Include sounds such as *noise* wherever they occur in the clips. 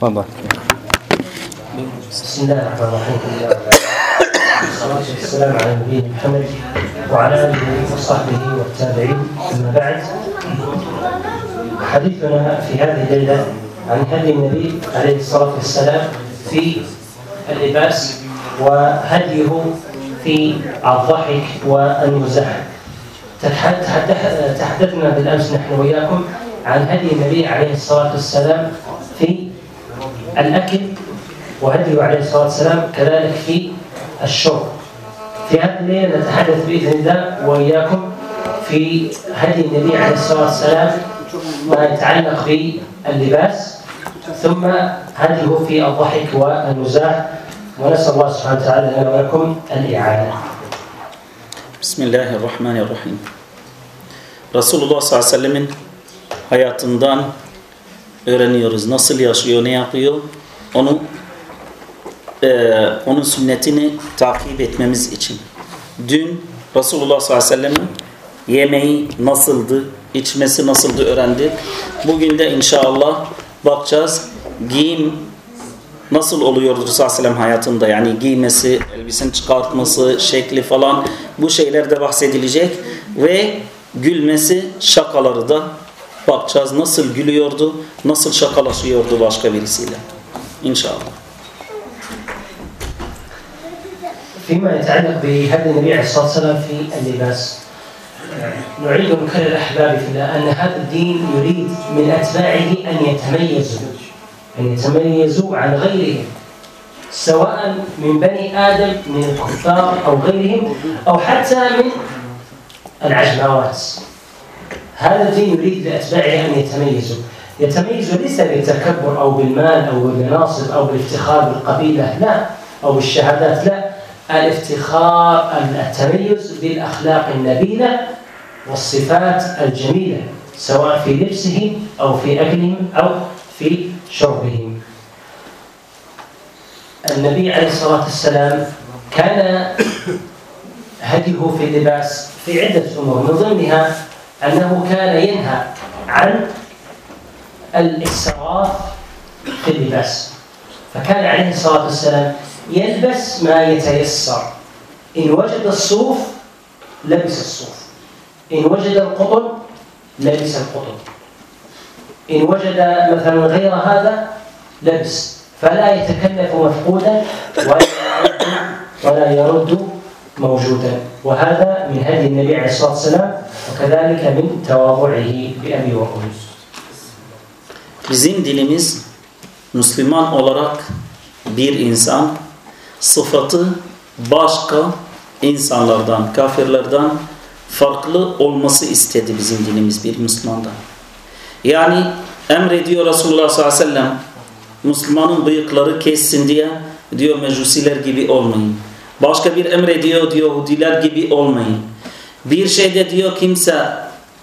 تفضل. بسم الله الرحمن الرحيم. والصلاة والسلام على نبينا محمد وعلى آله وصحبه والتابعين. أما بعد حديثنا في هذه الليلة عن هدي النبي عليه الصلاة والسلام في اللباس وهديه في الضحك والمزاح. تحدث- تحدثنا بالأمس نحن وإياكم عن هدي النبي عليه الصلاة والسلام الأكل وهديه عليه الصلاة والسلام كذلك في الشرب. في هذه الليلة نتحدث بإذن الله وإياكم في هدي النبي عليه الصلاة والسلام ما يتعلق باللباس. ثم هديه في الضحك والمزاح ونسأل الله سبحانه وتعالى لنا ولكم الإعانة. Bismillahirrahmanirrahim. Resulullah sallallahu aleyhi ve sellemin hayatından öğreniyoruz. Nasıl yaşıyor, ne yapıyor? Onu eee, onun sünnetini takip etmemiz için. Dün Resulullah sallallahu aleyhi ve sellemin yemeği nasıldı, içmesi nasıldı öğrendik. Bugün de inşallah bakacağız. Giyim nasıl oluyordu Resulullah sellem hayatında yani giymesi, elbiseni çıkartması, şekli falan bu şeyler de bahsedilecek ve gülmesi, şakaları da bakacağız. Nasıl gülüyordu, nasıl şakalaşıyordu başka birisiyle. İnşallah. فيما يتعلق بهدي النبي عليه الصلاة والسلام في اللباس نعيد ونكرر أحبابي في الله أن هذا الدين يريد من أتباعه أن يتميزوا أن يتميزوا عن غيرهم سواء من بني آدم من الكفار أو غيرهم أو حتى من العجماوات هذا الدين يريد لأتباعه أن يتميزوا يتميزوا ليس بالتكبر أو بالمال أو بالمناصب أو بالافتخار بالقبيلة لا أو بالشهادات لا. الافتخار التميز بالأخلاق النبيلة والصفات الجميلة سواء في لبسهم أو في أكلهم أو في شربهم. النبي عليه الصلاة والسلام كان هديه في اللباس في عدة أمور من ضمنها أنه كان ينهى عن الإسراف في اللباس فكان عليه الصلاة والسلام يلبس ما يتيسر. إن وجد الصوف لبس الصوف. إن وجد القطن لبس القطن. إن وجد مثلا غير هذا لبس. فلا يتكلف مفقودا ولا يرد ولا يرد موجودا وهذا من هدي النبي عليه الصلاة والسلام وكذلك من تواضعه بأبي وأمي Bizim dinimiz Müslüman olarak bir insan sıfatı başka insanlardan, kafirlerden farklı olması istedi bizim dinimiz bir Müslümandan. Yani emrediyor Resulullah sallallahu aleyhi ve sellem Müslümanın bıyıkları kessin diye diyor mecusiler gibi olmayın. Başka bir emrediyor diyor Yahudiler gibi olmayın. Bir şeyde diyor kimse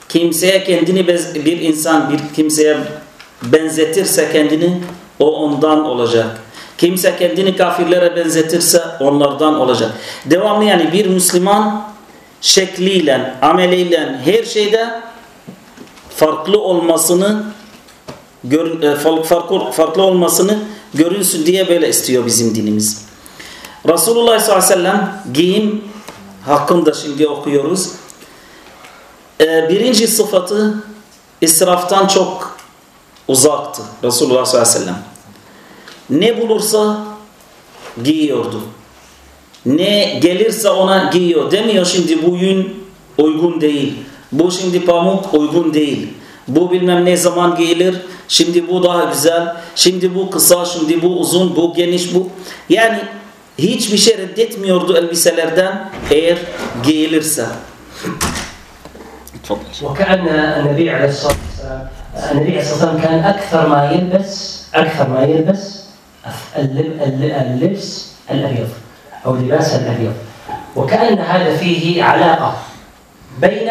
kimseye kendini bir insan bir kimseye benzetirse kendini o ondan olacak. Kimse kendini kafirlere benzetirse onlardan olacak. Devamlı yani bir Müslüman şekliyle, ameliyle her şeyde farklı olmasını e, farklı olmasını görünsün diye böyle istiyor bizim dinimiz. Resulullah sallallahu aleyhi ve sellem giyim hakkında şimdi okuyoruz. Ee, birinci sıfatı israftan çok uzaktı Resulullah sallallahu aleyhi ve sellem. Ne bulursa giyiyordu. Ne gelirse ona giyiyor. Demiyor şimdi bu yün uygun değil. Bu şimdi pamuk uygun değil. Bu bilmem ne zaman giyilir. Şimdi bu daha güzel. Şimdi bu kısa, şimdi bu uzun, bu geniş, bu. Yani hiçbir şey reddetmiyordu elbiselerden eğer giyilirse. وكأن النبي عليه الصلاة والسلام النبي عليه الصلاة والسلام كان أكثر ما يلبس أكثر ما يلبس اللب- الل- اللبس الأبيض أو اللباس الأبيض. وكأن هذا فيه علاقة بين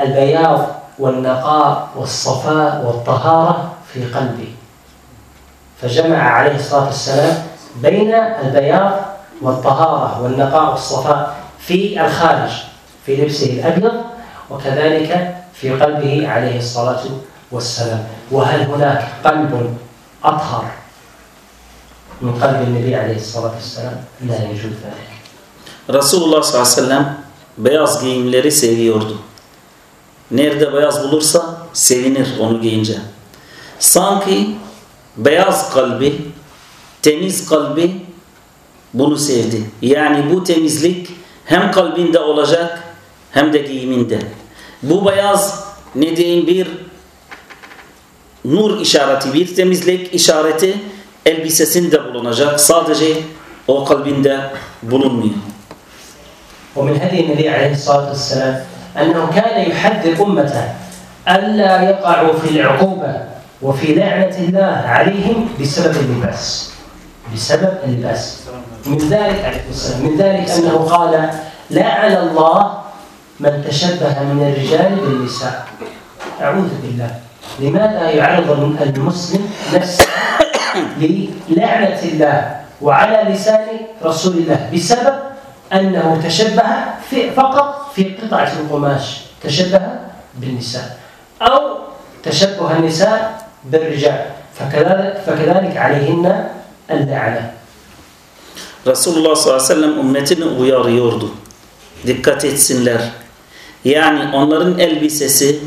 البياض والنقاء والصفاء والطهارة في قلبه. فجمع عليه الصلاة والسلام بين البياض والطهارة والنقاء والصفاء في الخارج في لبسه الأبيض وكذلك في قلبه عليه الصلاة والسلام وهل هناك قلب أطهر من قلب النبي عليه الصلاة والسلام لا يجوز ذلك Resulullah sallallahu aleyhi ve sellem beyaz giyimleri seviyordu. Nerede beyaz bulursa sevinir onu giyince. Sanki beyaz kalbi, temiz kalbi bunu sevdi. Yani bu temizlik hem kalbinde olacak hem de giyiminde. Bu beyaz ne diyeyim bir nur işareti, bir temizlik işareti elbisesinde bulunacak. Sadece o kalbinde bulunmuyor. ومن هدي النبي عليه الصلاة والسلام أنه كان يحذر أمته ألا يقعوا في العقوبة وفي لعنة الله عليهم بسبب اللباس بسبب اللباس من ذلك من ذلك أنه قال لعن الله من تشبه من الرجال بالنساء. أعوذ بالله. لماذا يعرض المسلم نفسه للعنة الله وعلى لسان رسول الله بسبب أنه تشبه في فقط في قطعة القماش تشبه بالنساء أو تشبه النساء بالرجال فكذلك, فكذلك عليهن el-le'ale. Resulullah sallallahu aleyhi ve sellem ümmetini uyarıyordu. Dikkat etsinler. Yani onların elbisesi,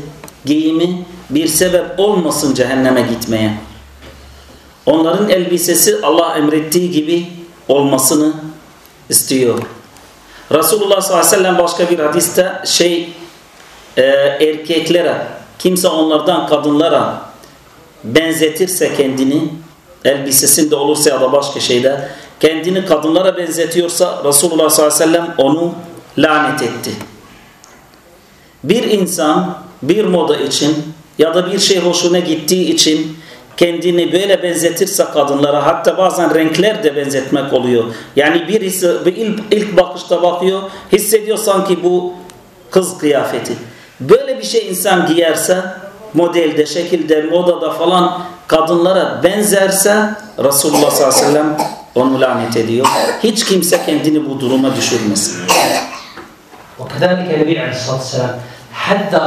giyimi bir sebep olmasın cehenneme gitmeye. Onların elbisesi Allah emrettiği gibi olmasını istiyor. Resulullah sallallahu aleyhi ve sellem başka bir hadiste şey e, erkeklere kimse onlardan kadınlara benzetirse kendini elbisesinde olursa ya da başka şeyde kendini kadınlara benzetiyorsa Resulullah sallallahu aleyhi ve sellem onu lanet etti. Bir insan bir moda için ya da bir şey hoşuna gittiği için kendini böyle benzetirse kadınlara hatta bazen renkler de benzetmek oluyor. Yani birisi bir ilk, ilk bakışta bakıyor hissediyor sanki bu kız kıyafeti. Böyle bir şey insan giyerse modelde, şekilde, modada falan kadınlara benzerse Resulullah sallallahu aleyhi ve sellem onu lanet ediyor. Hiç kimse kendini bu duruma düşürmesin. وكذلك النبي عليه الصلاة والسلام حذر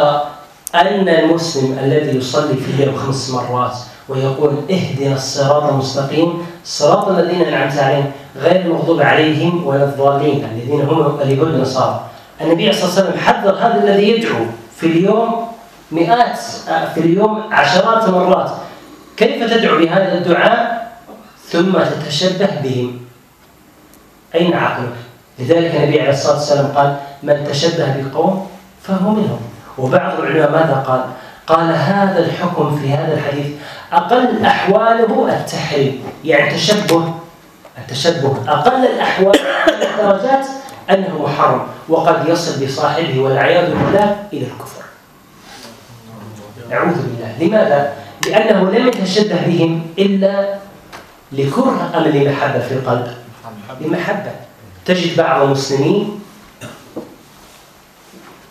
أن المسلم الذي يصلي في اليوم خمس مرات ويقول اهدنا الصراط المستقيم صراط الذين أنعمت عليهم غير المغضوب عليهم ولا الضالين الذين هم اليهود والنصارى النبي عليه الصلاة والسلام حذر هذا الذي يدعو في اليوم مئات في اليوم عشرات مرات كيف تدعو بهذا الدعاء ثم تتشبه بهم أين عقلك؟ لذلك النبي عليه الصلاة والسلام قال من تشبه بقوم فهو منهم وبعض العلماء ماذا قال؟ قال هذا الحكم في هذا الحديث أقل أحواله التحريم يعني تشبه التشبه أقل الأحوال الدرجات أنه محرم وقد يصل بصاحبه والعياذ بالله إلى الكفر أعوذ بالله لماذا؟ لأنه لم يتشبه بهم إلا لكره أم لمحبة في القلب. لمحبة. تجد بعض المسلمين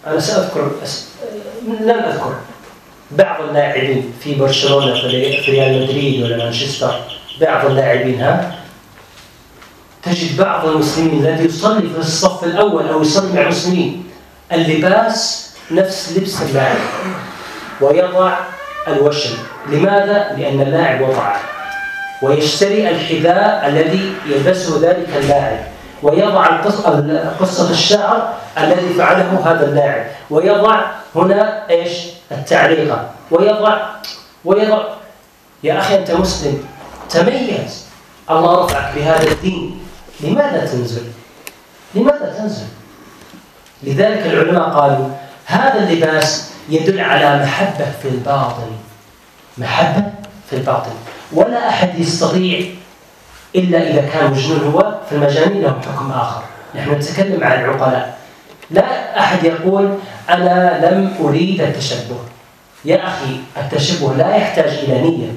أنا سأذكر أس... لم أذكر بعض اللاعبين في برشلونة في ريال مدريد ولا مانشستر بعض اللاعبين ها؟ تجد بعض المسلمين الذي يصلي في الصف الأول أو يصلي مع المسلمين اللباس نفس لبس اللاعب ويضع الوشم لماذا؟ لأن اللاعب وضعه ويشتري الحذاء الذي يلبسه ذلك اللاعب ويضع قصة الشعر الذي فعله هذا اللاعب ويضع هنا إيش؟ التعليقة ويضع ويضع يا أخي أنت مسلم تميز الله رفعك بهذا الدين لماذا تنزل؟ لماذا تنزل؟ لذلك العلماء قالوا هذا اللباس يدل على محبة في الباطن. محبة في الباطن. ولا أحد يستطيع إلا إذا كان مجنون هو في المجانين لهم حكم آخر. نحن نتكلم عن العقلاء. لا أحد يقول أنا لم أريد التشبه. يا أخي التشبه لا يحتاج إلى نية.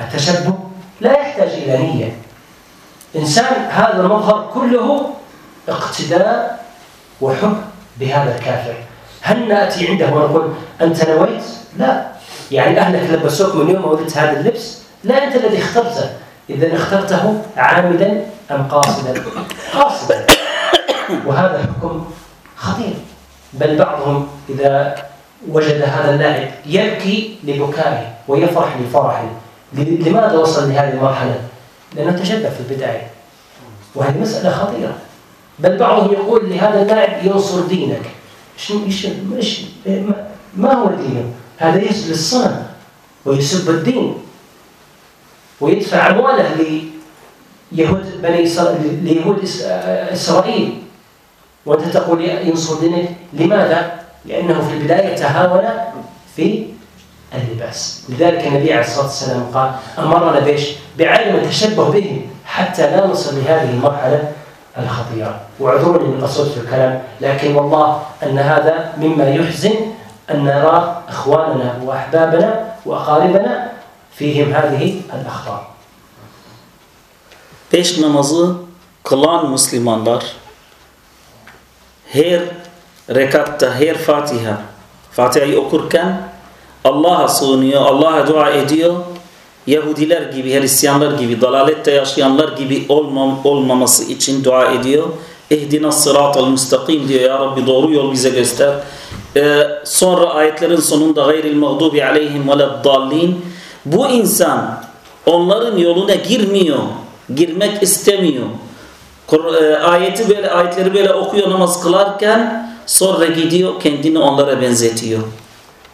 التشبه لا يحتاج إلى نية. إنسان هذا المظهر كله اقتداء وحب بهذا الكافر. هل نأتي عنده ونقول أنت نويت؟ لا. يعني أهلك لبسوك من يوم ما ولدت هذا اللبس لا أنت الذي اخترته. إذا اخترته عامدا أم قاصدا؟ قاصدا. وهذا حكم خطير. بل بعضهم إذا وجد هذا اللاعب يبكي لبكائه ويفرح لفرحه. لماذا وصل لهذه المرحلة؟ لأنه تشبه في البداية. وهذه مسألة خطيرة. بل بعضهم يقول لهذا اللاعب ينصر دينك. إيش إيش ما- هو دينه؟ هذا يسجد للصنم ويسب الدين ويدفع أمواله ليهود بني ليهود إسرائيل وأنت تقول ينصر دينك لماذا؟ لأنه في البداية تهاون في اللباس لذلك النبي عليه الصلاة والسلام قال أمرنا بإيش؟ بعدم التشبه بهم حتى لا نصل لهذه المرحلة الخطيرة واعذروني من قصرت في الكلام لكن والله أن هذا مما يحزن أن نرى إخواننا وأحبابنا وأقاربنا فيهم هذه الأخطاء Beş namazı kılan Müslümanlar her rekatta, her Fatiha, Fatiha'yı okurken Allah'a sığınıyor, Allah'a dua ediyor. Yahudiler gibi, Hristiyanlar gibi, dalalette yaşayanlar gibi olmam, olmaması için dua ediyor. Ehdina sıratal müstakim diyor. Ya Rabbi doğru yol bize göster. Ee, sonra ayetlerin sonunda gayril mağdubi aleyhim veleddallin. Bu insan onların yoluna girmiyor. Girmek istemiyor. E, ayeti böyle ayetleri böyle okuyor namaz kılarken sonra gidiyor kendini onlara benzetiyor.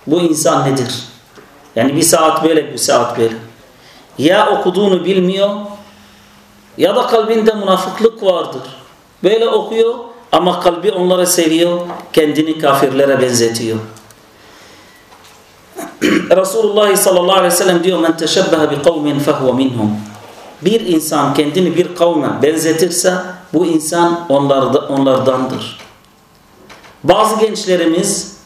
Bu insan nedir? Yani bir saat böyle bir saat böyle. Ya okuduğunu bilmiyor ya da kalbinde münafıklık vardır. Böyle okuyor ama kalbi onlara seviyor, kendini kafirlere benzetiyor. *clears throat* Resulullah sallallahu aleyhi ve sellem diyor men teşebbehe bi kavmin fehuve minhum. Bir insan kendini bir kavme benzetirse bu insan onlarda, onlardandır. Bazı gençlerimiz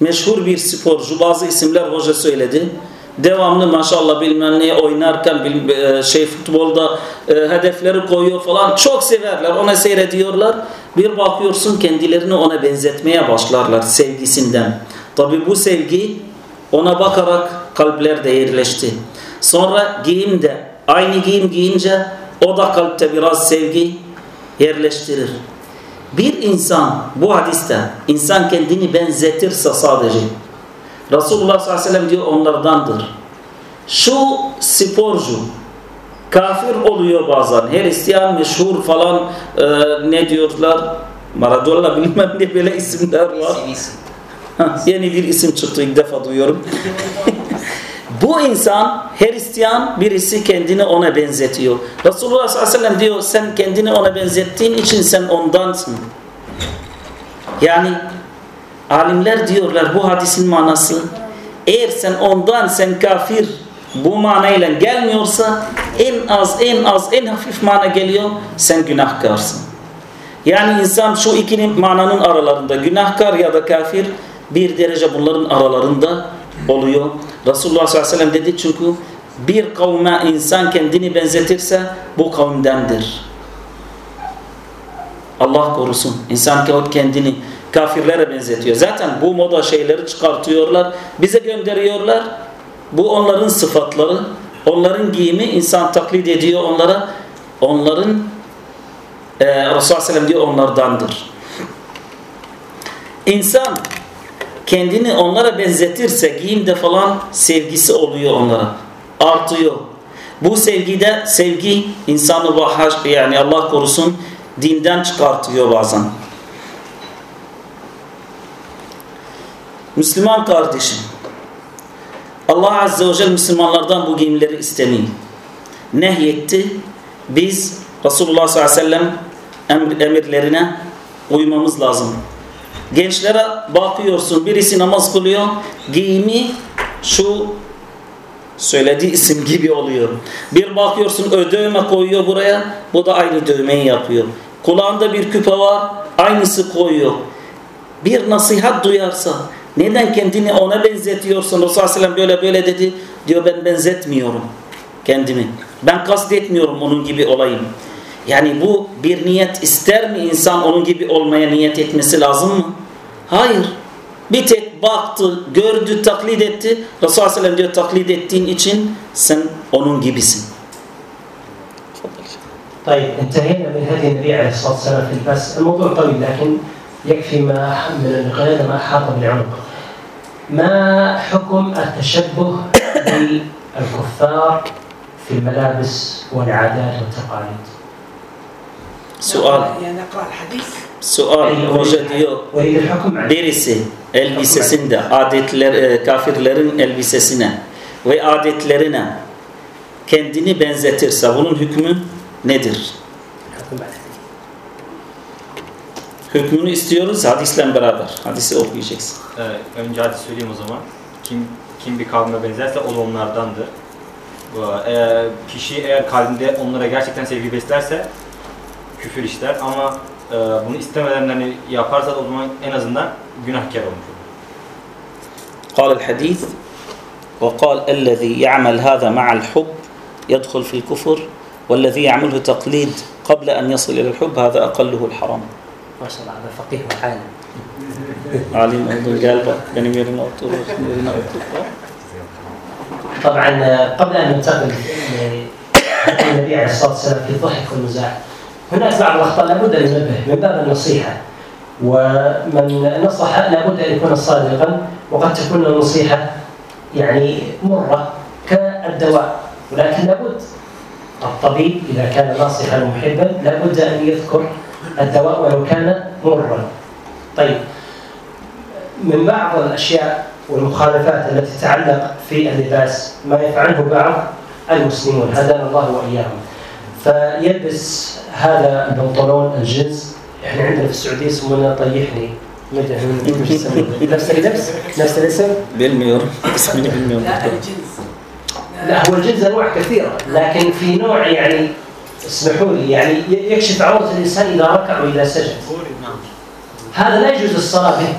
meşhur bir sporcu bazı isimler hoca söyledi. Devamlı maşallah bilmem oynarken e, şey futbolda e, hedefleri koyuyor falan çok severler ona seyrediyorlar. Bir bakıyorsun kendilerini ona benzetmeye başlarlar sevgisinden. Tabi bu sevgi ona bakarak kalplerde yerleşti. Sonra giyim de aynı giyim giyince o da kalpte biraz sevgi yerleştirir. Bir insan bu hadiste insan kendini benzetirse sadece Resulullah sallallahu aleyhi ve sellem diyor onlardandır. Şu sporcu kafir oluyor bazen. Hristiyan meşhur falan e, ne diyorlar? Maradona bilmem ne böyle isimler var. Yeni bir isim çıktı ilk defa duyuyorum. *laughs* Bu insan Hristiyan birisi kendini ona benzetiyor. Resulullah sallallahu aleyhi ve sellem diyor sen kendini ona benzettiğin için sen ondansın. Yani alimler diyorlar bu hadisin manası eğer sen ondan sen kafir bu manayla gelmiyorsa en az en az en hafif mana geliyor sen günahkarsın. Yani insan şu ikinin mananın aralarında günahkar ya da kafir bir derece bunların aralarında oluyor. Resulullah sallallahu aleyhi ve sellem dedi çünkü bir kavme insan kendini benzetirse bu kavimdendir. Allah korusun. İnsan kendini kafirlere benzetiyor. Zaten bu moda şeyleri çıkartıyorlar. Bize gönderiyorlar. Bu onların sıfatları. Onların giyimi insan taklit ediyor onlara. Onların e, Resulullah sellem diyor onlardandır. İnsan kendini onlara benzetirse giyimde falan sevgisi oluyor onlara. Artıyor. Bu sevgide sevgi insanı vahaş yani Allah korusun dinden çıkartıyor bazen. Müslüman kardeşim Allah Azze ve Celle Müslümanlardan bu giyimleri istemeyin. Nehyetti. Biz Resulullah sallallahu aleyhi ve sellem emirlerine uymamız lazım. Gençlere bakıyorsun birisi namaz kılıyor giyimi şu söylediği isim gibi oluyor. Bir bakıyorsun ö dövme koyuyor buraya bu da aynı dövmeyi yapıyor. Kulağında bir küpe var aynısı koyuyor. Bir nasihat duyarsa neden kendini ona benzetiyorsun? Resulullah Aleyhisselam böyle böyle dedi. Diyor ben benzetmiyorum kendimi. Ben kastetmiyorum onun gibi olayım. Yani bu bir niyet ister mi insan onun gibi olmaya niyet etmesi lazım mı? Hayır. Bir tek baktı, gördü, taklit etti. Resulullah Aleyhisselam diyor taklit ettiğin için sen onun gibisin. طيب انتهينا من هدي النبي عليه الصلاه والسلام في البث، الموضوع طويل لكن يكفي ما من القياده ما احاط بالعنق. ما حكم التشبه بالكفار في الملابس والعادات والتقاليد Sual. يعني نقرأ الحديث Sual. Hoca diyor أريد الحكم على birisi elbisesinde adetler e, kafirlerin elbisesine ve adetlerine kendini benzetirse bunun hükmü nedir? الحكم على الحديث Hükmünü istiyoruz hadisle beraber. Hadisi okuyacaksın. Evet, önce hadi söyleyeyim o zaman. Kim kim bir kavme benzerse o da onlardandır. Bu, Eğer kişi eğer kalbinde onlara gerçekten sevgi beslerse küfür işler ama e, bunu istemeden hani yaparsa o zaman en azından günahkar olmuş olur. قال الحديث وقال الذي يعمل هذا مع الحب يدخل في الكفر والذي يعمله تقليد قبل أن يصل إلى الحب هذا أقله الحرام ما شاء الله هذا فقيه وعالم bak benim yerime otur. Yerine otur. طبعا قبل أن ننتقل للنبي عليه الصلاة والسلام في الضحك والمزاح هناك بعض الأخطاء لابد أن ننبه من باب النصيحة ومن نصح لابد أن يكون صادقا وقد تكون النصيحة يعني مرة كالدواء ولكن لابد الطبيب إذا كان ناصحا ومحبا لابد أن يذكر الدواء ولو كان مرا. طيب. من بعض الأشياء والمخالفات التي تتعلق في اللباس ما يفعله بعض المسلمون. هدانا الله وإياهم. فيلبس هذا البنطلون الجنس. إحنا عندنا في السعودية يسمونه طيحني. ما أدري نفس اللبس نفس الاسم. لا الجنس. لا هو الجنس أنواع كثيرة لكن في نوع يعني اسمحوا لي يعني يكشف عوره الإنسان إذا ركع وإذا سجد. هذا لا يجوز الصلاة به.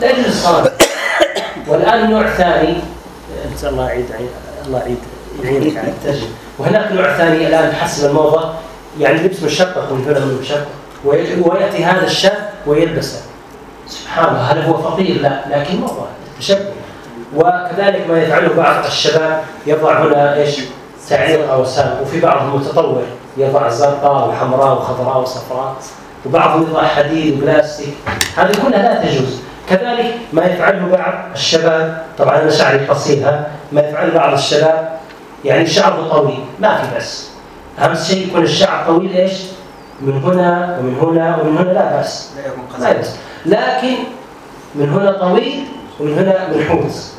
لا يجوز الصلاة به. والآن نوع ثاني أنت الله يعيد الله يعيد يعينك على الترجمة. وهناك نوع ثاني الآن بحسب الموضه يعني لبس مشقق من هنا من مشقق وي- ويأتي هذا الشاب ويلبسه سبحان الله هل هو فقير؟ لا لكن موضه تشبه. وكذلك ما يفعله بعض الشباب يضع هنا إيش؟ تعليق أو سام وفي بعضهم متطور يضع زرقاء وحمراء وخضراء وصفراء وبعضهم يضع حديد وبلاستيك. هذه كلها لا تجوز. كذلك ما يفعله بعض الشباب طبعا أنا شعري قصير ما يفعله بعض الشباب يعني شعره طويل ما في بس أهم شيء يكون الشعر طويل إيش؟ من هنا ومن هنا ومن هنا لا بأس. لا يكون لا بأس لكن من هنا طويل ومن هنا منحوس.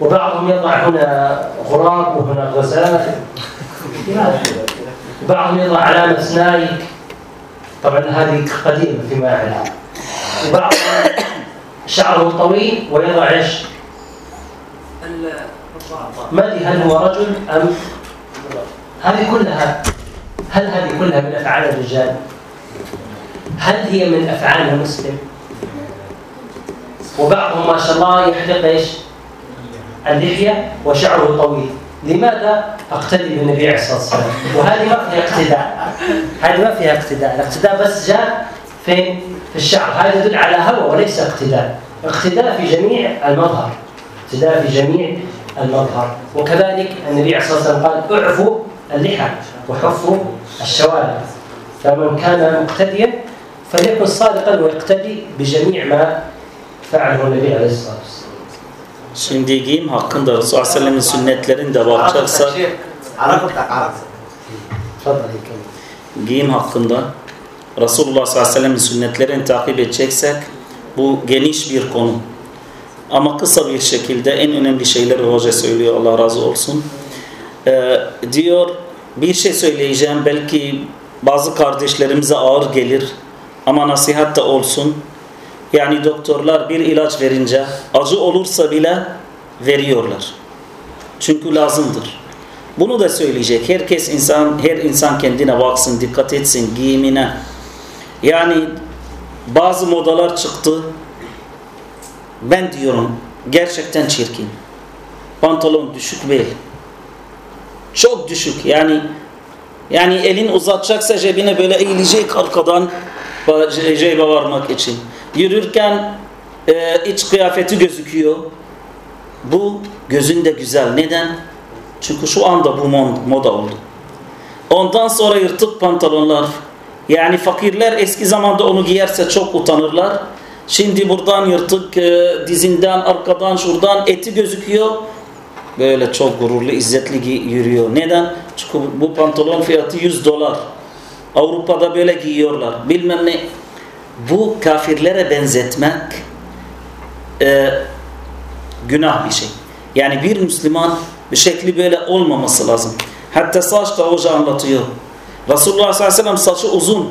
وبعضهم يضع هنا غراب وهنا غزال بعضهم يضع علامة نايك طبعا هذه قديمة فيما أعلم وبعضهم شعره طويل ويضع إيش؟ ما ادري هل هو رجل أم هذه كلها هل هذه كلها من أفعال الرجال؟ هل هي من أفعال المسلم؟ وبعضهم ما شاء الله يحلق إيش؟ اللحية وشعره طويل، لماذا أقتدي بالنبي عليه الصلاة والسلام؟ وهذه ما فيها اقتداء، هذه ما فيها اقتداء، الاقتداء بس جاء فين؟ في الشعر، هذا يدل على هوى وليس اقتداء، اقتداء في جميع المظهر، اقتداء في جميع المظهر، وكذلك النبي عليه الصلاة والسلام قال اعفوا اللحى وحفوا الشوارب، فمن كان مقتديا فليكن صادقا ويقتدي بجميع ما فعله النبي عليه الصلاة والسلام. Şimdi giyim hakkında Resulullah Aleyhisselam'ın sünnetlerinde bakacaksa giyim hakkında Resulullah Aleyhisselam'ın sünnetlerini takip edeceksek bu geniş bir konu. Ama kısa bir şekilde en önemli şeyleri hoca söylüyor Allah razı olsun. Ee, diyor bir şey söyleyeceğim belki bazı kardeşlerimize ağır gelir ama nasihat da olsun. Yani doktorlar bir ilaç verince acı olursa bile veriyorlar. Çünkü lazımdır. Bunu da söyleyecek. Herkes insan, her insan kendine baksın, dikkat etsin giyimine. Yani bazı modalar çıktı. Ben diyorum gerçekten çirkin. Pantolon düşük bel. Çok düşük. Yani yani elin uzatacaksa cebine böyle eğilecek arkadan ce- cebe varmak için. Yürürken e, iç kıyafeti gözüküyor. Bu gözünde güzel. Neden? Çünkü şu anda bu moda oldu. Ondan sonra yırtık pantolonlar. Yani fakirler eski zamanda onu giyerse çok utanırlar. Şimdi buradan yırtık e, dizinden, arkadan, şuradan eti gözüküyor. böyle çok gururlu, izzetli yürüyor. Neden? Çünkü bu pantolon fiyatı 100 dolar. Avrupa'da böyle giyiyorlar. Bilmem ne. Bu kafirlere benzetmek e, günah bir şey. Yani bir Müslüman bir şekli böyle olmaması lazım. Hatta saç da hoca anlatıyor. Resulullah sallallahu aleyhi ve sellem saçı uzun.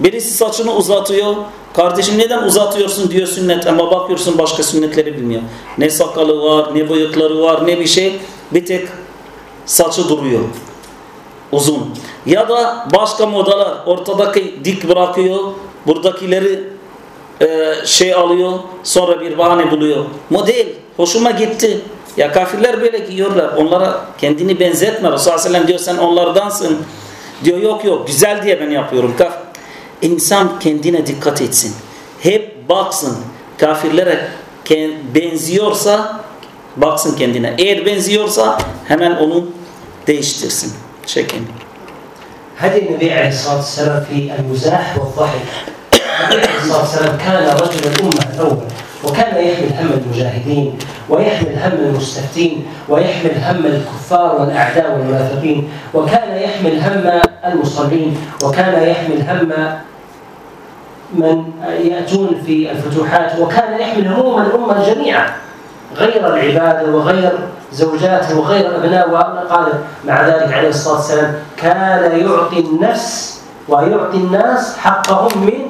Birisi saçını uzatıyor. Kardeşim neden uzatıyorsun diyor sünnet ama bakıyorsun başka sünnetleri bilmiyor. Ne sakalı var, ne bıyıkları var, ne bir şey. Bir tek saçı duruyor. Uzun. Ya da başka modalar ortadaki dik bırakıyor. Buradakileri e, şey alıyor. Sonra bir bahane buluyor. Model. Hoşuma gitti. Ya kafirler böyle giyiyorlar. Onlara kendini benzetme. Resulullah sallallahu aleyhi ve sellem diyor sen onlardansın. Diyor yok yok güzel diye ben yapıyorum. Kaf İnsan kendine dikkat etsin. Hep baksın. Kafirlere benziyorsa baksın kendine. Eğer benziyorsa hemen onu değiştirsin. Çekin. هدي النبي عليه الصلاة والسلام في المزاح والضحك. النبي عليه الصلاة والسلام كان رجل الأمة الأول وكان يحمل هم المجاهدين ويحمل هم المستفتين ويحمل هم الكفار والأعداء والمنافقين وكان يحمل هم المصلين وكان يحمل هم من يأتون في الفتوحات وكان يحمل هموم الأمة جميعا غير العبادة وغير زوجاته وغير أبناء وقال مع ذلك عليه الصلاة والسلام كان يعطي النفس ويعطي الناس حقهم من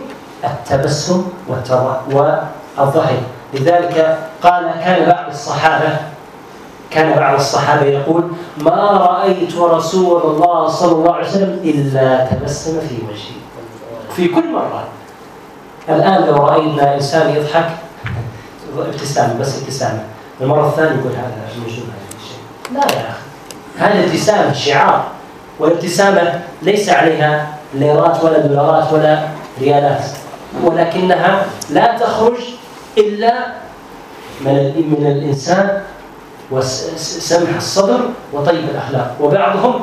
التبسم والضحك لذلك قال كان بعض الصحابة كان بعض الصحابة يقول ما رأيت رسول الله صلى الله عليه وسلم إلا تبسم في وجهه في كل مرة. الآن لو رأينا إنسان يضحك ابتسامة بس ابتسامة المرة الثانية يقول هذا مجنون هذا الشيء. لا يا أخي. هذه ابتسامة شعار. والابتسامة ليس عليها ليرات ولا دولارات ولا ريالات. ولكنها لا تخرج إلا من من الإنسان وسمح الصدر وطيب الأخلاق. وبعضهم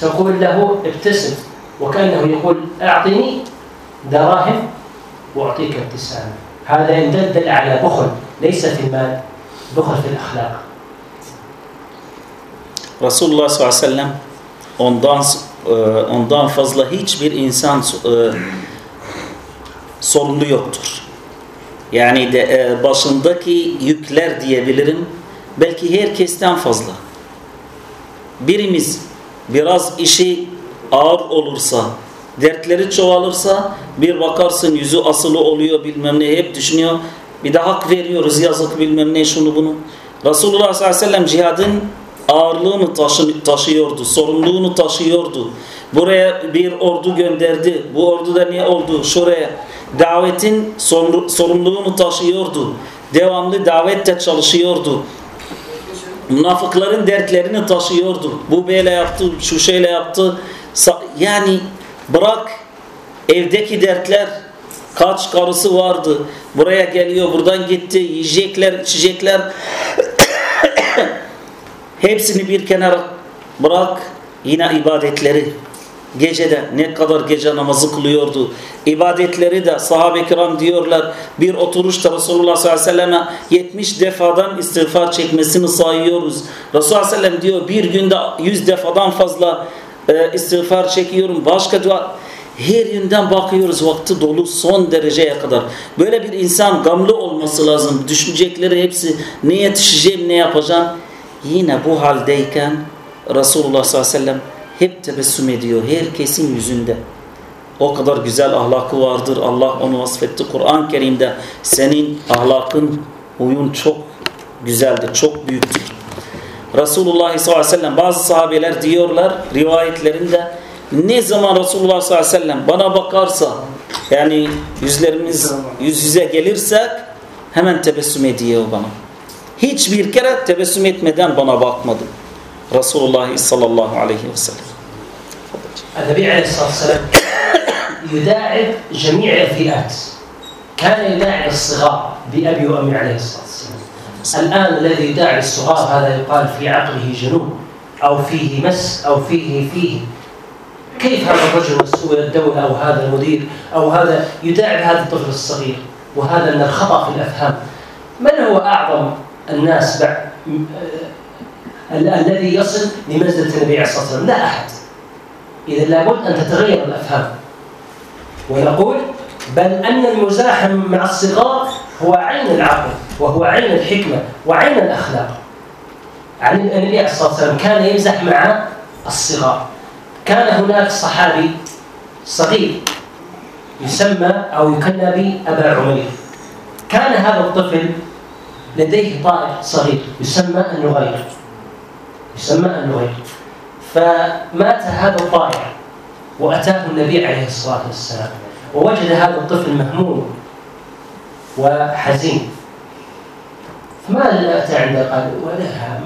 تقول له ابتسم. وكأنه يقول أعطني دراهم وأعطيك ابتسامة. هذا يدل على بخل ليس في المال. buhar ahlak. Resulullah sallallahu aleyhi ve sellem ondan e, ondan fazla hiçbir insan e, sorumlu yoktur. Yani de, e, başındaki yükler diyebilirim. Belki herkesten fazla. Birimiz biraz işi ağır olursa, dertleri çoğalırsa bir bakarsın yüzü asılı oluyor bilmem ne hep düşünüyor. Bir de hak veriyoruz yazık bilmem ne şunu bunu. Resulullah sallallahu aleyhi ve sellem cihadın ağırlığını taşı, taşıyordu, sorumluluğunu taşıyordu. Buraya bir ordu gönderdi. Bu orduda ne oldu? Şuraya. Davetin sorumluluğunu taşıyordu. Devamlı davette çalışıyordu. Münafıkların dertlerini taşıyordu. Bu böyle yaptı, şu şeyle yaptı. Yani bırak evdeki dertler kaç karısı vardı. Buraya geliyor, buradan gitti. Yiyecekler, içecekler. *coughs* Hepsini bir kenara bırak. Yine ibadetleri. Gecede ne kadar gece namazı kılıyordu. İbadetleri de sahabe-i kiram diyorlar bir oturuşta Resulullah sallallahu aleyhi ve selleme 70 defadan istiğfar çekmesini sayıyoruz. Resulullah sallallahu aleyhi ve sellem diyor bir günde 100 defadan fazla e, istiğfar çekiyorum. Başka dua her yönden bakıyoruz vakti dolu son dereceye kadar. Böyle bir insan gamlı olması lazım. Düşünecekleri hepsi ne yetişeceğim ne yapacağım. Yine bu haldeyken Resulullah sallallahu aleyhi ve sellem hep tebessüm ediyor herkesin yüzünde. O kadar güzel ahlakı vardır. Allah onu vasfetti Kur'an-ı Kerim'de. Senin ahlakın, huyun çok güzeldir, çok büyüktür. Resulullah sallallahu aleyhi ve sellem bazı sahabeler diyorlar rivayetlerinde ne zaman Resulullah sallallahu aleyhi ve sellem bana bakarsa yani yüzlerimiz yüz yüze gelirsek hemen tebessüm ediyor bana. Hiçbir kere tebessüm etmeden bana bakmadı. Resulullah sallallahu aleyhi ve sellem. النبي عليه الصلاة والسلام يداعب جميع الفئات كان يداعب الصغار بأبي وأمي عليه الصلاة والسلام الآن الذي يداعب الصغار هذا يقال في عقله جنون أو فيه مس أو فيه فيه كيف هذا الرجل مسؤول الدولة أو هذا المدير أو هذا يداعب هذا الطفل الصغير وهذا من الخطأ في الأفهام؟ من هو أعظم الناس بعد ال- الذي يصل لمنزلة النبي عليه الصلاة والسلام؟ لا أحد. إذا لابد أن تتغير الأفهام. ونقول بل أن المزاحم مع الصغار هو عين العقل وهو عين الحكمة وعين الأخلاق. عن النبي عليه الصلاة والسلام كان يمزح مع الصغار. كان هناك صحابي صغير يسمى أو يكنى بأبا عمير. كان هذا الطفل لديه طائر صغير يسمى النغير. يسمى النغير. فمات هذا الطائر وأتاه النبي عليه الصلاة والسلام. ووجد هذا الطفل مهموم وحزين. فما أتى عنده قال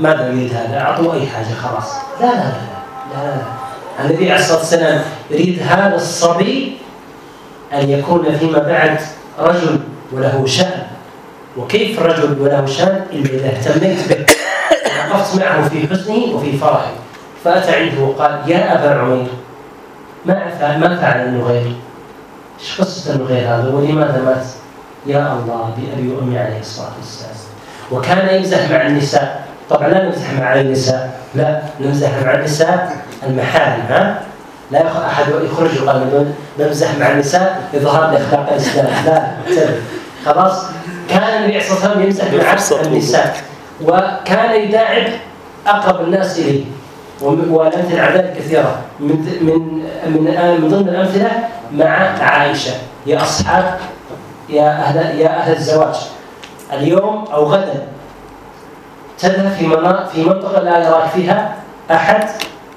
ماذا يريد هذا؟ أعطوه أي حاجة خلاص. لا لا لا لا, لا, لا. النبي عليه الصلاة والسلام يريد هذا الصبي أن يكون فيما بعد رجل وله شأن. وكيف الرجل وله شأن؟ إلا إذا اهتميت به. وقفت معه في حزنه وفي فرحه. فأتى عنده وقال يا أبا عمير ما فعل ما فعل النغير؟ إيش قصة النغير هذا؟ ولماذا مات؟ يا الله بأبي وأمي عليه الصلاة والسلام. وكان يمزح مع النساء. طبعا لا نمزح مع النساء لا نمزح مع النساء المحارم ها؟ لا أحد يخرج وقال نمزح مع النساء إظهار لاخلاق الإسلام لا خلاص؟ كان النبي عليه الصلاه والسلام يمزح مع النساء وكان يداعب أقرب الناس إليه. والأمثلة على ذلك كثيرة. من من من من ضمن الأمثلة مع عائشة. يا أصحاب يا أهل يا أهل الزواج. اليوم أو غدا تذهب في في منطقة لا يراك فيها أحد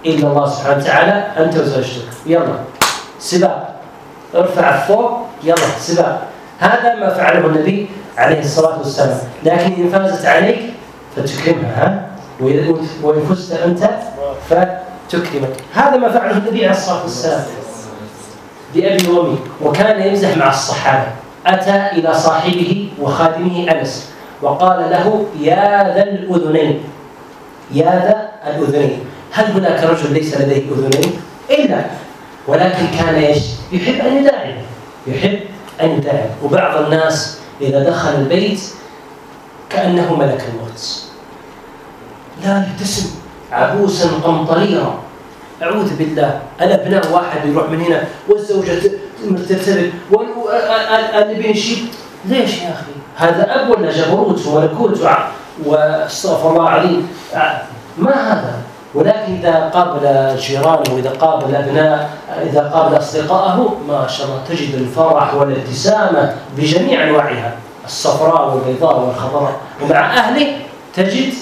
إلا الله سبحانه وتعالى. أنت وزوجتك. يلا. سباق. ارفع فوق. يلا. سباق. هذا ما فعله النبي عليه الصلاة والسلام. لكن إن فازت عليك فتكرمها ها؟ وإن فزت أنت فتكرمك. هذا ما فعله النبي عليه الصلاة والسلام. بأبي وأمي. وكان يمزح مع الصحابة. أتى إلى صاحبه وخادمه أنس. وقال له يا ذا الأذنين. يا ذا الأذنين. هل هناك رجل ليس لديه أذنين؟ إلا. ولكن كان إيش؟ يحب أن يداعب يحب أن يداعب وبعض الناس إذا دخل البيت كأنه ملك الموت. لا يبتسم. عبوسا قمطريرا. أعوذ بالله. الأبناء واحد يروح من هنا والزوجة ترتبك والنبي يشيب ليش يا أخي؟ هذا اب ولا جبروت وملكوت وع- وأستغفر الله العظيم. ع- ما هذا؟ ولكن إذا قابل جيرانه وإذا قابل أبناء إذا قابل اصدقائه ما شاء الله تجد الفرح والابتسامة بجميع أنواعها. الصفراء والبيضاء والخضراء. ومع أهله تجد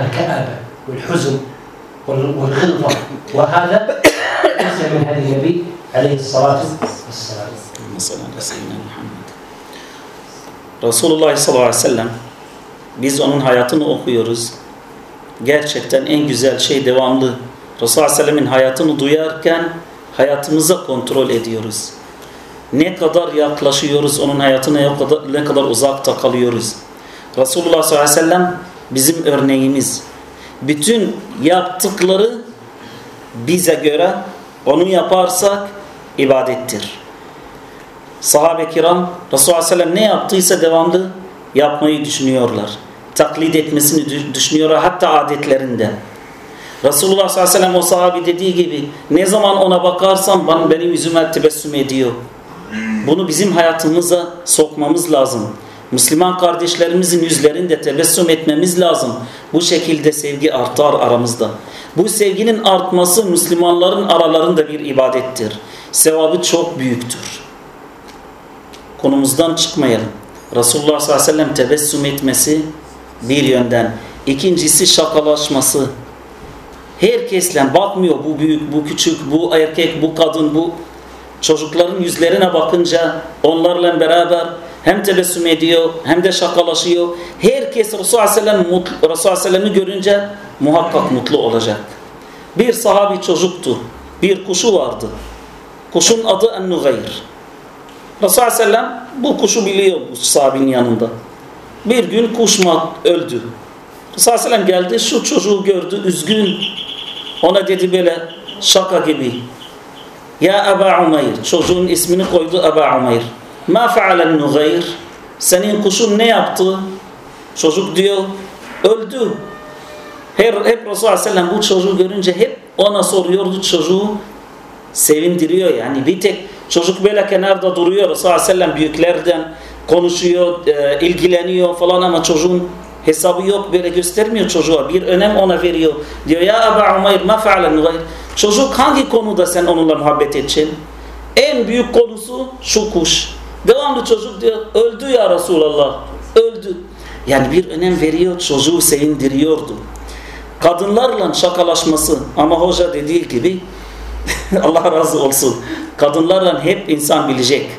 الكآبة والحزن وال- والغلظة. وهذا ليس من هدي النبي عليه الصلاة والسلام. اللهم صل على seyyidina Muhammed. Resulullah sallallahu aleyhi ve sellem biz onun hayatını okuyoruz. Gerçekten en güzel şey devamlı. Resulullah sellemin hayatını duyarken hayatımıza kontrol ediyoruz. Ne kadar yaklaşıyoruz onun hayatına ne kadar uzakta kalıyoruz. Resulullah sallallahu aleyhi ve sellem bizim örneğimiz. Bütün yaptıkları bize göre onu yaparsak ibadettir. Sahabe-i kiram Resulullah Aleyhisselam ne yaptıysa devamlı yapmayı düşünüyorlar. Taklit etmesini dü- düşünüyorlar hatta adetlerinde. Resulullah sallallahu aleyhi ve sellem o sahabi dediği gibi ne zaman ona bakarsam bana, benim yüzüme tebessüm ediyor. Bunu bizim hayatımıza sokmamız lazım. Müslüman kardeşlerimizin yüzlerinde tebessüm etmemiz lazım. Bu şekilde sevgi artar aramızda. Bu sevginin artması Müslümanların aralarında bir ibadettir. Sevabı çok büyüktür. Konumuzdan çıkmayalım. Resulullah sallallahu aleyhi ve sellem tebessüm etmesi bir yönden. İkincisi şakalaşması. Herkesle bakmıyor bu büyük, bu küçük, bu erkek, bu kadın, bu çocukların yüzlerine bakınca onlarla beraber hem tebessüm ediyor hem de şakalaşıyor. Herkes Resulullah Aleyhisselam'ı görünce muhakkak mutlu olacak. Bir sahabi çocuktu. Bir kuşu vardı. Kuşun adı En-Nugayr. Resulullah Aleyhisselam bu kuşu biliyor bu sahabinin yanında. Bir gün kuş öldü. Resulullah Aleyhisselam geldi şu çocuğu gördü üzgün. Ona dedi böyle şaka gibi. Ya Eba Umayr. Çocuğun ismini koydu Eba Umayr. Ma fealen nugayr. Senin kuşun ne yaptı? Çocuk diyor öldü. Her, hep Resulullah Aleyhisselam bu çocuğu görünce hep ona soruyordu çocuğu sevindiriyor yani bir tek çocuk böyle kenarda duruyor. Resulullah Aleyhisselam büyüklerden konuşuyor e, ilgileniyor falan ama çocuğun hesabı yok. Böyle göstermiyor çocuğa. Bir önem ona veriyor. Diyor ya Aba Umayr ma fe'alen çocuk hangi konuda sen onunla muhabbet edeceksin en büyük konusu şu kuş. Devamlı çocuk diyor öldü ya Resulallah öldü. Yani bir önem veriyor çocuğu sevindiriyordu kadınlarla şakalaşması ama hoca dediği gibi *laughs* Allah razı olsun. Kadınlarla hep insan bilecek.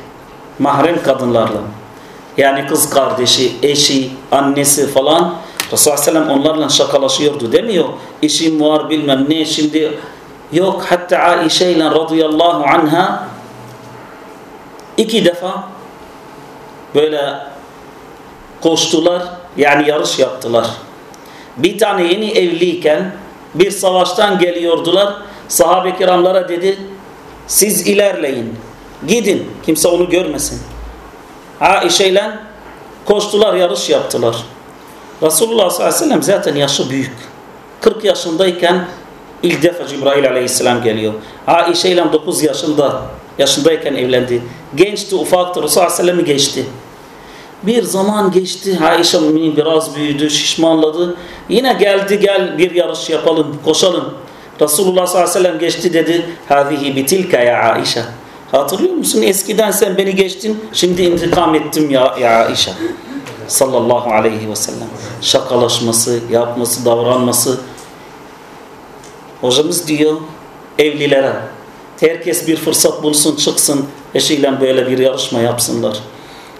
Mahrem kadınlarla. Yani kız kardeşi, eşi, annesi falan. Resulullah Aleyhisselam onlarla şakalaşıyordu demiyor. İşim var bilmem ne şimdi. Yok hatta Aişe ile radıyallahu anha iki defa böyle koştular yani yarış yaptılar. Bir tane yeni evliyken bir savaştan geliyordular. Sahabe kiramlara dedi siz ilerleyin. Gidin. Kimse onu görmesin. Aişe ile koştular yarış yaptılar. Resulullah sallallahu aleyhi ve sellem zaten yaşı büyük. 40 yaşındayken ilk defa Cibrail aleyhisselam geliyor. Aişe ile 9 yaşında yaşındayken evlendi. Gençti, ufaktı. Resulullah sallallahu aleyhi ve sellem geçti. Bir zaman geçti. Müminin biraz büyüdü, şişmanladı. Yine geldi gel bir yarış yapalım, koşalım. Resulullah sallallahu aleyhi ve sellem geçti dedi. Hâzihi bitilka ya Aişe. Hatırlıyor musun? Eskiden sen beni geçtin, şimdi intikam ettim ya, ya Aişe. Sallallahu aleyhi ve sellem. Şakalaşması, yapması, davranması. Hocamız diyor evlilere. Herkes bir fırsat bulsun, çıksın, eşiyle böyle bir yarışma yapsınlar.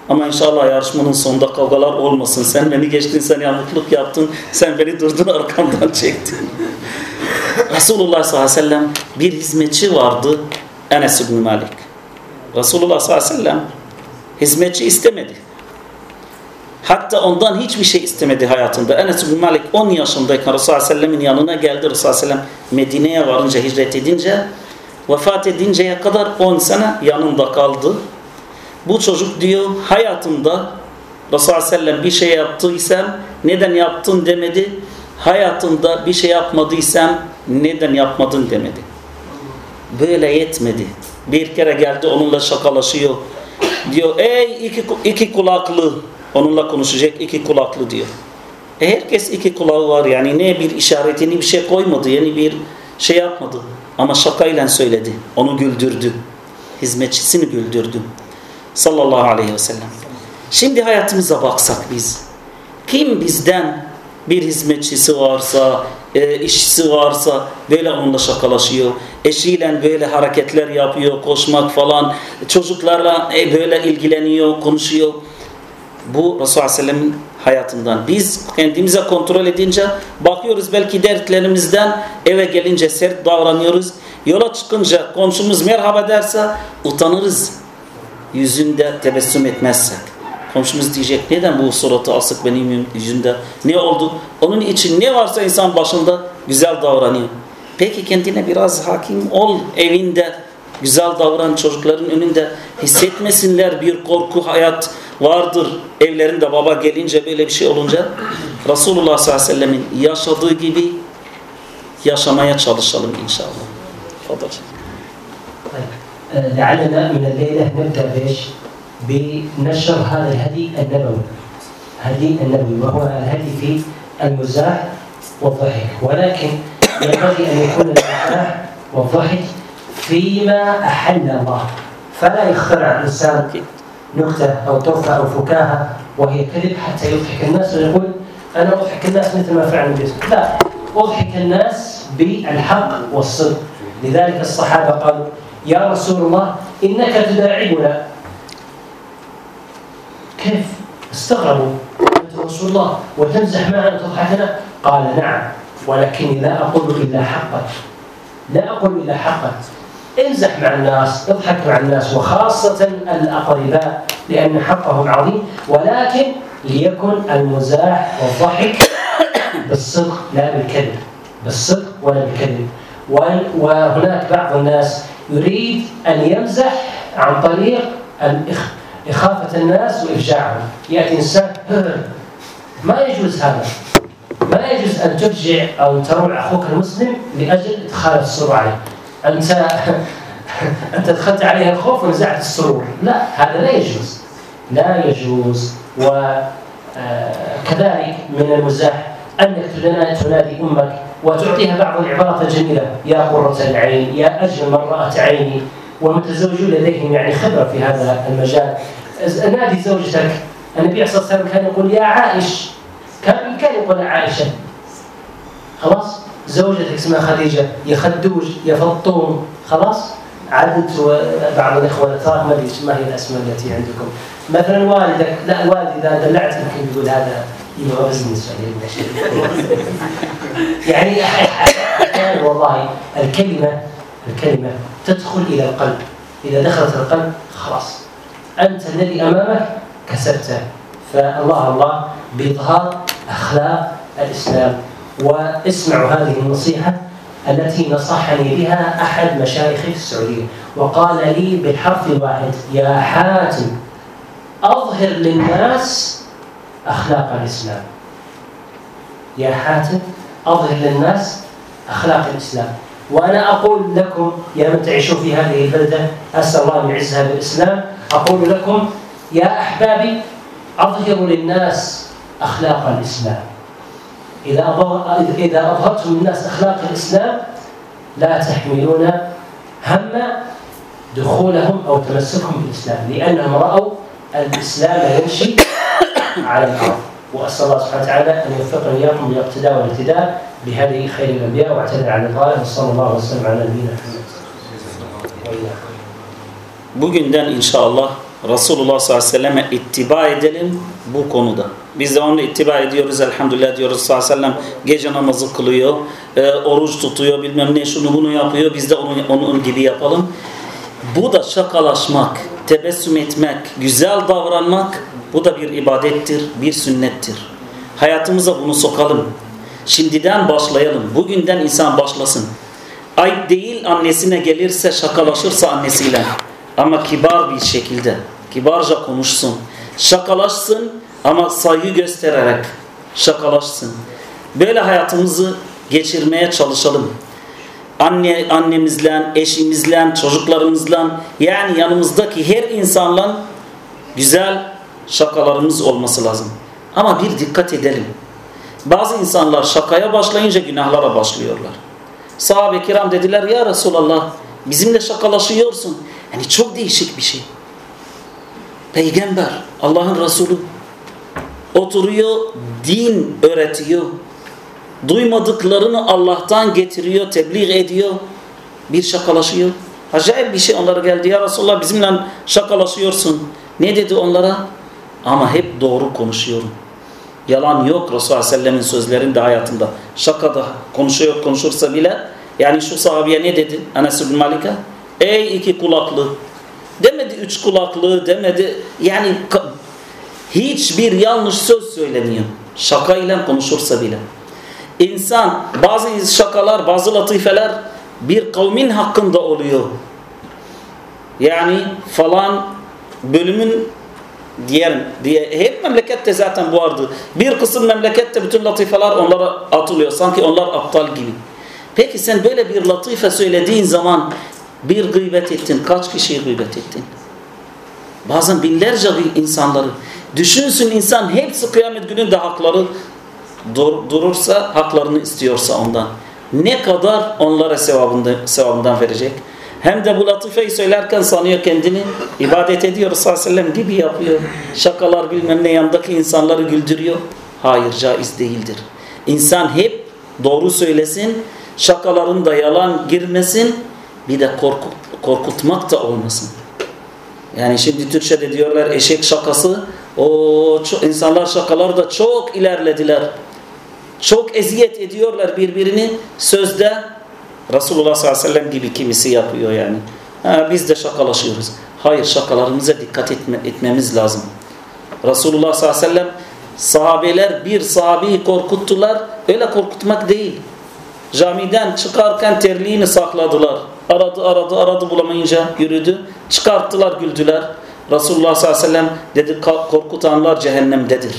Ama inşallah yarışmanın sonunda kavgalar olmasın. Sen beni geçtin, sen yamukluk yaptın, sen beni durdun *laughs* arkamdan çektin. Resulullah sallallahu aleyhi ve sellem bir hizmetçi vardı Enes ibn Malik. Resulullah sallallahu aleyhi ve sellem hizmetçi istemedi. Hatta ondan hiçbir şey istemedi hayatında. Enes ibn Malik 10 yaşındayken Resulullah sellem'in yanına geldi. Resulullah sellem Medine'ye varınca hicret edince vefat edinceye kadar 10 sene yanında kaldı. Bu çocuk diyor hayatımda Resulullah sellem bir şey yaptıysam neden yaptın demedi. Hayatımda bir şey yapmadıysam neden yapmadın demedi. Böyle yetmedi. Bir kere geldi onunla şakalaşıyor. Diyor ey iki, iki kulaklı onunla konuşacak iki kulaklı diyor. E herkes iki kulağı var yani ne bir işaretini bir şey koymadı yani bir şey yapmadı. Ama şakayla söyledi. Onu güldürdü. Hizmetçisini güldürdü sallallahu aleyhi ve sellem. Şimdi hayatımıza baksak biz. Kim bizden bir hizmetçisi varsa, e, işçisi varsa böyle onunla şakalaşıyor. Eşiyle böyle hareketler yapıyor, koşmak falan. Çocuklarla e, böyle ilgileniyor, konuşuyor. Bu Resulullah Aleyhisselam'ın hayatından. Biz kendimize kontrol edince bakıyoruz belki dertlerimizden eve gelince sert davranıyoruz. Yola çıkınca komşumuz merhaba derse utanırız yüzünde tebessüm etmezsek. Komşumuz diyecek neden bu suratı asık benim yüzümde? Ne oldu? Onun için ne varsa insan başında güzel davranıyor. Peki kendine biraz hakim ol evinde. Güzel davran çocukların önünde. Hissetmesinler bir korku hayat vardır. Evlerinde baba gelince böyle bir şey olunca Resulullah sallallahu aleyhi ve sellemin yaşadığı gibi yaşamaya çalışalım inşallah. Fadıl. لعلنا من الليلة نبدأ بإيش؟ بنشر هذا الهدي النبوي. هدي النبوي وهو الهدي في المزاح والضحك. ولكن ينبغي أن يكون المزاح والضحك فيما أحل الله. فلا يخترع الإنسان نكتة أو طرفة أو فكاهة وهي كذب حتى يضحك الناس ويقول أنا أضحك الناس مثل ما فعل النبي. لا أضحك الناس بالحق والصدق. لذلك الصحابة قالوا يا رسول الله إنك تداعبنا كيف استغربوا أنت رسول الله وتمزح معنا وتضحكنا قال نعم ولكني لا أقول إلا حقا لا أقول إلا حقا امزح مع الناس اضحك مع الناس وخاصة الأقرباء لأن حقهم عظيم. ولكن ليكن المزاح والضحك بالصدق لا بالكذب. بالصدق ولا بالكذب. وهناك بعض الناس يريد أن يمزح عن طريق إخافة الناس وإفجاعهم. يأتي إنسان ما يجوز هذا. ما يجوز أن ترجع أو تروع أخوك المسلم لأجل إدخال السرور عليه. أنت *laughs* أنت دخلت عليه الخوف ونزعت السرور. لا هذا لا يجوز. لا يجوز. وكذلك من المزاح انك تنادي أمك وتعطيها بعض العبارات الجميلة. يا قرة العين يا أجمل من رات عيني والمتزوجون لديهم يعني خبرة في هذا المجال. نادي زوجتك. النبي صلى الله عليه وسلم كان يقول يا عائش. كان كان يقول يا عائشة. خلاص؟ زوجتك اسمها خديجة. يا خدوج يا فطوم. خلاص؟ عدد بعض الإخوة ترى ما أدري ما هي الأسماء التي عندكم. مثلا والدك. لا الوالد إذا دلعت يمكن يقول هذا يعني *laughs* والله الكلمة الكلمة تدخل إلى القلب. إذا دخلت القلب خلاص. أنت الذي أمامك كسبته فالله الله بإظهار أخلاق الإسلام. واسمعوا هذه النصيحة التي نصحني بها أحد مشايخي في السعودية. وقال لي بالحرف الواحد يا حاتم أظهر للناس أخلاق الإسلام. يا حاتم أظهر للناس أخلاق الإسلام. وأنا أقول لكم يا من تعيشون في هذه البلدة أسأل الله أن يعزها بالإسلام. أقول لكم يا أحبابي أظهروا للناس أخلاق الإسلام. إذا إذا أظهرتم للناس أخلاق الإسلام لا تحملون هم دخولهم أو تمسكهم بالإسلام لأنهم رأوا الإسلام يمشي على الأرض. واسال الله سبحانه وتعالى ان يوفقنا اياكم للاقتداء والاهتداء بهدي خير الانبياء واعتذر عن الغالب وصلى الله وسلم على نبينا محمد وإياكم. Bugünden inşallah Resulullah sallallahu aleyhi ve selleme ittiba edelim bu konuda. Biz de onu ittiba ediyoruz elhamdülillah diyoruz sallallahu aleyhi ve sellem gece namazı kılıyor, e, oruç tutuyor bilmem ne şunu bunu yapıyor biz de onu, onun gibi yapalım. Bu da şakalaşmak, tebessüm etmek, güzel davranmak bu da bir ibadettir, bir sünnettir. Hayatımıza bunu sokalım. Şimdiden başlayalım. Bugünden insan başlasın. Ayıp değil annesine gelirse şakalaşırsa annesiyle. Ama kibar bir şekilde. Kibarca konuşsun. Şakalaşsın ama saygı göstererek şakalaşsın. Böyle hayatımızı geçirmeye çalışalım. Anne annemizle, eşimizle, çocuklarımızla yani yanımızdaki her insanla güzel şakalarımız olması lazım. Ama bir dikkat edelim. Bazı insanlar şakaya başlayınca günahlara başlıyorlar. Sahabe-i kiram dediler ya Resulallah bizimle şakalaşıyorsun. Yani çok değişik bir şey. Peygamber, Allah'ın Resulü oturuyor, din öğretiyor. Duymadıklarını Allah'tan getiriyor, tebliğ ediyor. Bir şakalaşıyor. Acayip bir şey onlara geldi. Ya Resulallah bizimle şakalaşıyorsun. Ne dedi onlara? Ama hep doğru konuşuyorum. Yalan yok Resulullah Aleyhisselam'ın sözlerinde hayatında. Şakada konuşuyor konuşursa bile yani şu sahabeye ne dedi? Enes bin Malik'e ey iki kulaklı demedi üç kulaklı demedi yani hiçbir yanlış söz söylemiyor. Şakayla konuşursa bile. İnsan bazı şakalar bazı latifeler bir kavmin hakkında oluyor. Yani falan bölümün diğer diye hep memlekette zaten bu vardı. Bir kısım memlekette bütün latifeler onlara atılıyor. Sanki onlar aptal gibi. Peki sen böyle bir latife söylediğin zaman bir gıybet ettin. Kaç kişiyi gıybet ettin? Bazen binlerce insanları. Düşünsün insan hepsi kıyamet gününde hakları dur, durursa, haklarını istiyorsa ondan. Ne kadar onlara sevabında, sevabından verecek? Hem de bu latifeyi söylerken sanıyor kendini ibadet ediyor sallallahu aleyhi ve sellem gibi yapıyor. Şakalar bilmem ne yandaki insanları güldürüyor. Hayır caiz değildir. İnsan hep doğru söylesin, şakaların da yalan girmesin, bir de korkut, korkutmak da olmasın. Yani şimdi Türkçe'de diyorlar eşek şakası, o insanlar şakalar da çok ilerlediler. Çok eziyet ediyorlar birbirini sözde Resulullah sallallahu aleyhi ve sellem gibi kimisi yapıyor yani. Ha, biz de şakalaşıyoruz. Hayır şakalarımıza dikkat etme, etmemiz lazım. Resulullah sallallahu aleyhi ve sellem sahabeler bir sahabeyi korkuttular. Öyle korkutmak değil. Camiden çıkarken terliğini sakladılar. Aradı aradı aradı bulamayınca yürüdü. Çıkarttılar güldüler. Resulullah sallallahu aleyhi ve sellem dedi korkutanlar cehennemdedir.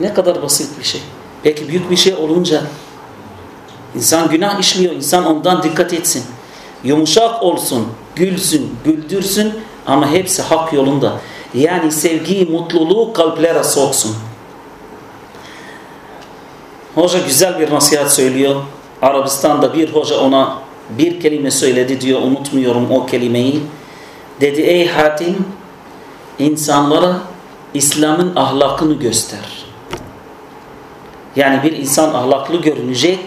Ne kadar basit bir şey. Peki büyük bir şey olunca insan günah işliyor. insan ondan dikkat etsin. Yumuşak olsun, gülsün, güldürsün ama hepsi hak yolunda. Yani sevgiyi, mutluluğu kalplere soksun. Hoca güzel bir nasihat söylüyor. Arabistan'da bir hoca ona bir kelime söyledi diyor. Unutmuyorum o kelimeyi. Dedi ey hatim insanlara İslam'ın ahlakını göster. Yani bir insan ahlaklı görünecek.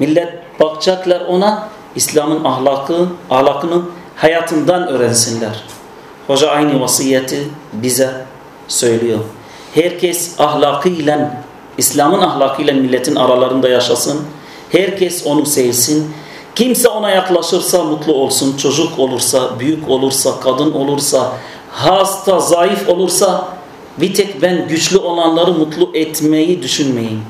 Millet bakacaklar ona İslam'ın ahlakı, ahlakını hayatından öğrensinler. Hoca aynı vasiyeti bize söylüyor. Herkes ahlakıyla, İslam'ın ahlakıyla milletin aralarında yaşasın. Herkes onu sevsin. Kimse ona yaklaşırsa mutlu olsun. Çocuk olursa, büyük olursa, kadın olursa, hasta, zayıf olursa bir tek ben güçlü olanları mutlu etmeyi düşünmeyin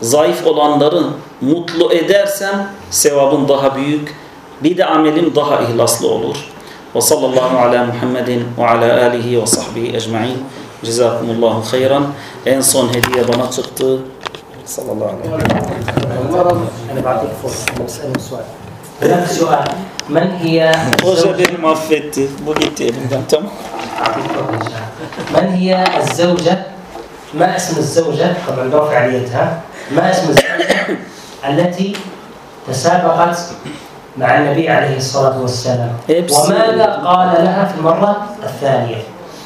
Zayıf olanları mutlu edersem sevabım daha büyük. Bir de amelim daha ihlaslı olur. Ve sallallahu ala Muhammedin ve ala alihi ve sahbihi ecma'in. Cezakumullahu hayran. En son hediye bana çıktı. Sallallahu aleyhi ve sellem. أنا بعطيك فرصة أنا بسألك سؤال هناك سؤال من هي Hoca beni mahvetti. Bu gitti elimden. Tamam. أعطيك فرصة إن شاء الله. من هي الزوجة ما اسم الزوجة طبعا برفع يدها ما اسم الزوجة التي تسابقت مع النبي عليه الصلاة والسلام. Hepsi- وماذا قال لها في المرة الثانية؟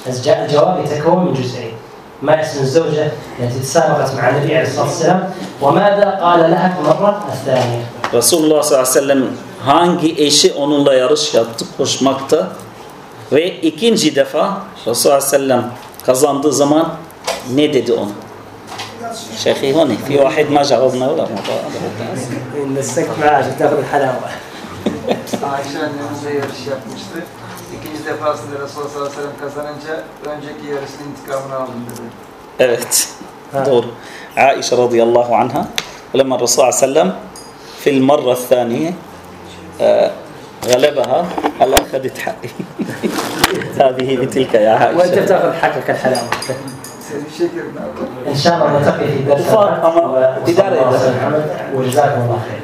الج- الجواب يتكون من جزئين. ما اسم الزوجة التي تسابقت مع النبي عليه الصلاة والسلام؟ وماذا قال لها في المرة الثانية؟ Resulullah sallallahu aleyhi ve sellem hangi eşi onunla yarış yaptı koşmakta? Ve ikinci defa Resulullah sallallahu aleyhi ve sellem kazandığı zaman ne dedi ona? Şeyhi honi fi vahid ma cevabına var mı? نسكت معاه عشان تاخذ الحلاوة Ayşe annemizle yarış yapmıştı. İkinci defasında Resulullah sallallahu aleyhi ve sellem kazanınca önceki yarışın intikamını aldım dedi. Evet. Doğru. Aişe radıyallahu anha لما الرسول صلى الله عليه وسلم في المرة الثانية آه، غلبها هل أخذت حقي هذه بتلك يا وانت عائشة بتاخذ حقك الحلاوة. إن شاء الله نلتقي في درس وجزاكم الله خير.